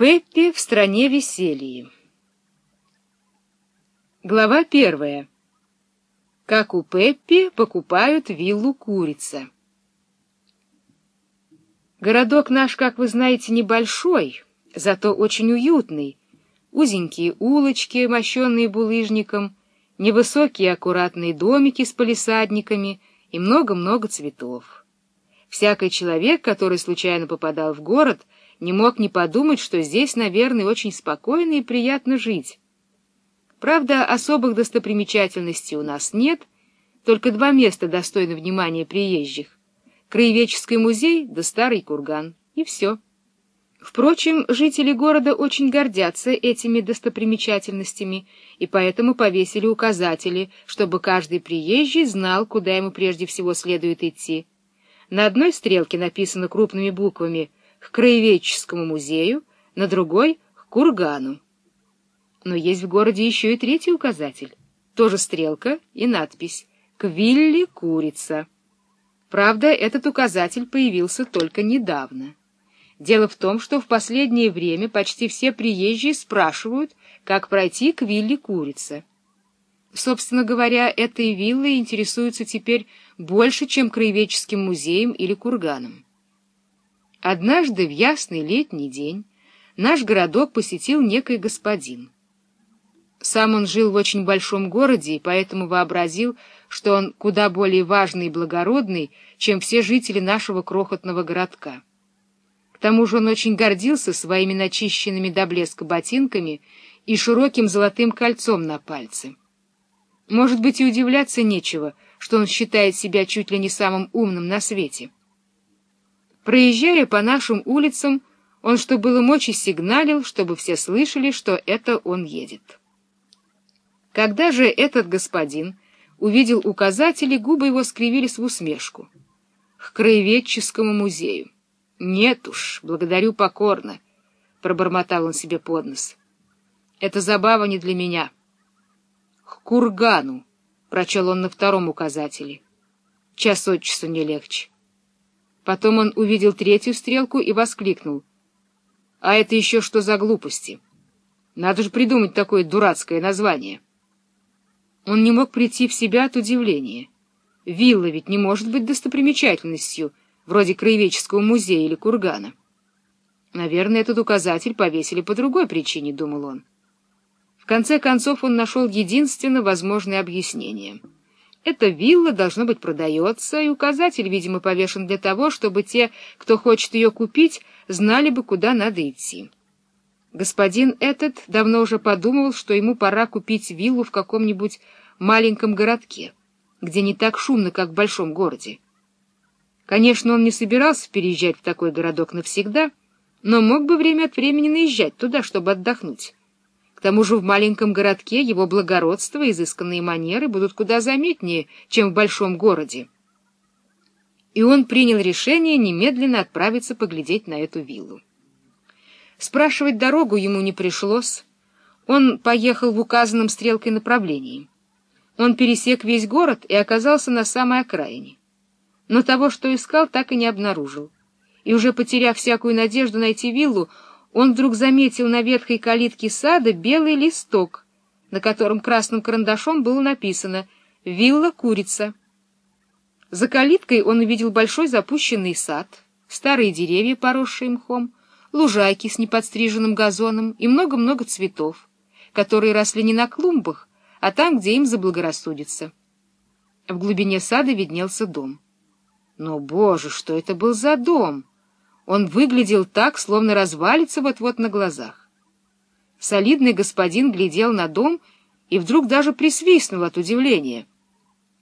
Пеппи в стране веселья. Глава первая. Как у Пеппи покупают виллу курица. Городок наш, как вы знаете, небольшой, зато очень уютный. Узенькие улочки, мощенные булыжником, невысокие аккуратные домики с палисадниками и много-много цветов. Всякий человек, который случайно попадал в город, не мог не подумать, что здесь, наверное, очень спокойно и приятно жить. Правда, особых достопримечательностей у нас нет, только два места достойны внимания приезжих — Краеведческий музей да Старый курган, и все. Впрочем, жители города очень гордятся этими достопримечательностями, и поэтому повесили указатели, чтобы каждый приезжий знал, куда ему прежде всего следует идти. На одной стрелке написано крупными буквами «К краеведческому музею», на другой — «К кургану». Но есть в городе еще и третий указатель, тоже стрелка и надпись «К вилле курица». Правда, этот указатель появился только недавно. Дело в том, что в последнее время почти все приезжие спрашивают, как пройти к вилле курица. Собственно говоря, этой виллой интересуются теперь больше, чем краеведческим музеем или курганом. Однажды в ясный летний день наш городок посетил некий господин. Сам он жил в очень большом городе и поэтому вообразил, что он куда более важный и благородный, чем все жители нашего крохотного городка. К тому же он очень гордился своими начищенными до блеска ботинками и широким золотым кольцом на пальце. Может быть, и удивляться нечего, что он считает себя чуть ли не самым умным на свете. Проезжая по нашим улицам, он, что было мочи, сигналил, чтобы все слышали, что это он едет. Когда же этот господин увидел указатели, губы его скривились в усмешку. К краеведческому музею. Нет уж, благодарю покорно, — пробормотал он себе под нос. Это забава не для меня. К кургану, — прочел он на втором указателе. Час от часу не легче. Потом он увидел третью стрелку и воскликнул. А это еще что за глупости? Надо же придумать такое дурацкое название. Он не мог прийти в себя от удивления. Вилла ведь не может быть достопримечательностью, вроде краеведческого музея или кургана. Наверное, этот указатель повесили по другой причине, — думал он. В конце концов он нашел единственно возможное объяснение. Эта вилла, должно быть, продается, и указатель, видимо, повешен для того, чтобы те, кто хочет ее купить, знали бы, куда надо идти. Господин этот давно уже подумал, что ему пора купить виллу в каком-нибудь маленьком городке, где не так шумно, как в большом городе. Конечно, он не собирался переезжать в такой городок навсегда, но мог бы время от времени наезжать туда, чтобы отдохнуть. Тому же в маленьком городке его благородство и изысканные манеры будут куда заметнее, чем в большом городе. И он принял решение немедленно отправиться поглядеть на эту виллу. Спрашивать дорогу ему не пришлось. Он поехал в указанном стрелкой направлении. Он пересек весь город и оказался на самой окраине. Но того, что искал, так и не обнаружил. И уже потеряв всякую надежду найти виллу, он вдруг заметил на ветхой калитке сада белый листок, на котором красным карандашом было написано «Вилла Курица». За калиткой он увидел большой запущенный сад, старые деревья, поросшие мхом, лужайки с неподстриженным газоном и много-много цветов, которые росли не на клумбах, а там, где им заблагорассудится. В глубине сада виднелся дом. Но, боже, что это был за дом! Он выглядел так, словно развалится вот-вот на глазах. Солидный господин глядел на дом и вдруг даже присвистнул от удивления.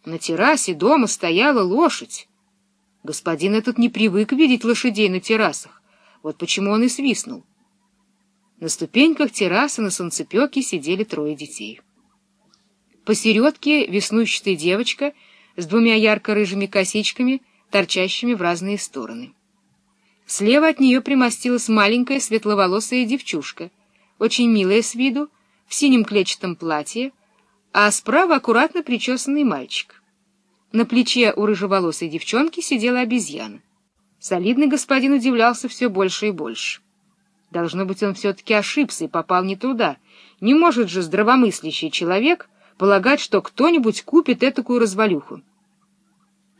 На террасе дома стояла лошадь. Господин этот не привык видеть лошадей на террасах. Вот почему он и свистнул. На ступеньках террасы на солнцепеке сидели трое детей. Посередке веснущатая девочка с двумя ярко-рыжими косичками, торчащими в разные стороны. Слева от нее примостилась маленькая светловолосая девчушка, очень милая с виду, в синем клетчатом платье, а справа аккуратно причесанный мальчик. На плече у рыжеволосой девчонки сидела обезьяна. Солидный господин удивлялся все больше и больше. Должно быть, он все-таки ошибся и попал не туда. Не может же здравомыслящий человек полагать, что кто-нибудь купит этакую развалюху.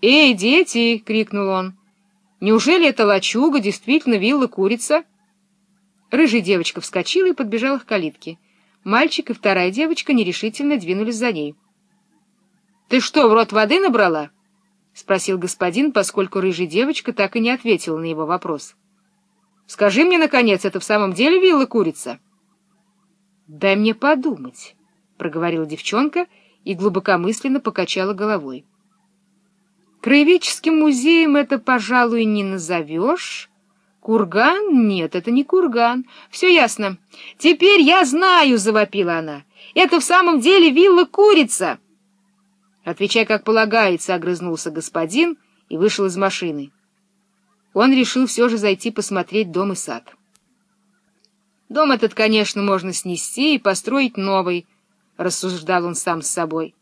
«Эй, дети!» — крикнул он. «Неужели эта лачуга действительно вилла курица?» Рыжая девочка вскочила и подбежала к калитке. Мальчик и вторая девочка нерешительно двинулись за ней. «Ты что, в рот воды набрала?» — спросил господин, поскольку рыжая девочка так и не ответила на его вопрос. «Скажи мне, наконец, это в самом деле вилла курица?» «Дай мне подумать», — проговорила девчонка и глубокомысленно покачала головой. «Краеведческим музеем это, пожалуй, не назовешь». «Курган? Нет, это не курган. Все ясно. Теперь я знаю!» — завопила она. «Это в самом деле вилла курица!» «Отвечай, как полагается», — огрызнулся господин и вышел из машины. Он решил все же зайти посмотреть дом и сад. «Дом этот, конечно, можно снести и построить новый», — рассуждал он сам с собой.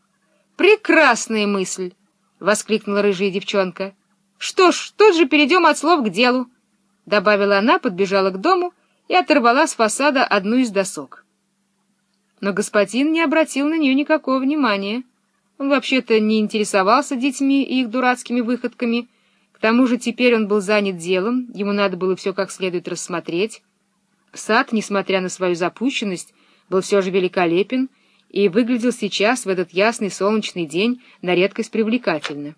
«Прекрасная мысль!» — воскликнула рыжая девчонка. «Что ж, тут же перейдем от слов к делу», — добавила она, подбежала к дому и оторвала с фасада одну из досок. Но господин не обратил на нее никакого внимания. Он вообще-то не интересовался детьми и их дурацкими выходками. К тому же теперь он был занят делом, ему надо было все как следует рассмотреть. Сад, несмотря на свою запущенность, был все же великолепен и выглядел сейчас, в этот ясный солнечный день, на редкость привлекательно.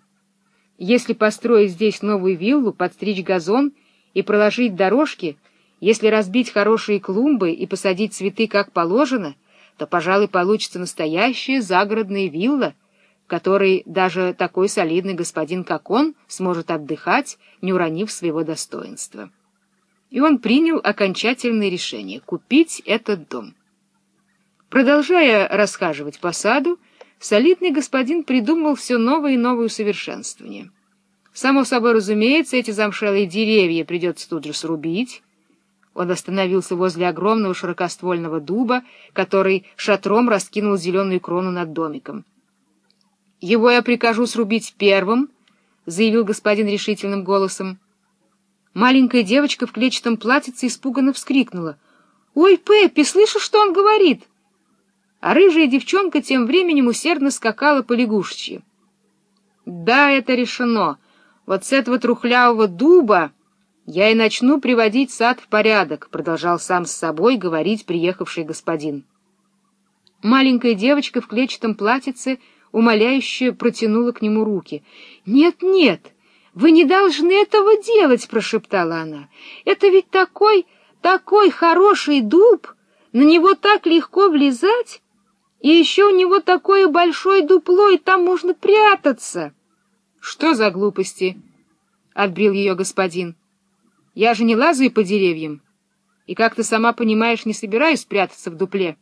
Если построить здесь новую виллу, подстричь газон и проложить дорожки, если разбить хорошие клумбы и посадить цветы как положено, то, пожалуй, получится настоящая загородная вилла, которой даже такой солидный господин, как он, сможет отдыхать, не уронив своего достоинства. И он принял окончательное решение — купить этот дом. Продолжая расхаживать по саду, солидный господин придумал все новые и новые усовершенствования. Само собой разумеется, эти замшелые деревья придется тут же срубить. Он остановился возле огромного широкоствольного дуба, который шатром раскинул зеленую крону над домиком. Его я прикажу срубить первым, — заявил господин решительным голосом. Маленькая девочка в клетчатом платьице испуганно вскрикнула. — Ой, Пеппи, слышишь, что он говорит? А рыжая девчонка тем временем усердно скакала по лягушечьи. — Да, это решено. Вот с этого трухлявого дуба я и начну приводить сад в порядок, — продолжал сам с собой говорить приехавший господин. Маленькая девочка в клетчатом платьице — умоляюще протянула к нему руки. «Нет, нет, вы не должны этого делать!» — прошептала она. «Это ведь такой, такой хороший дуб! На него так легко влезать! И еще у него такое большое дупло, и там можно прятаться!» «Что за глупости?» — отбрил ее господин. «Я же не лазаю по деревьям, и, как ты сама понимаешь, не собираюсь прятаться в дупле».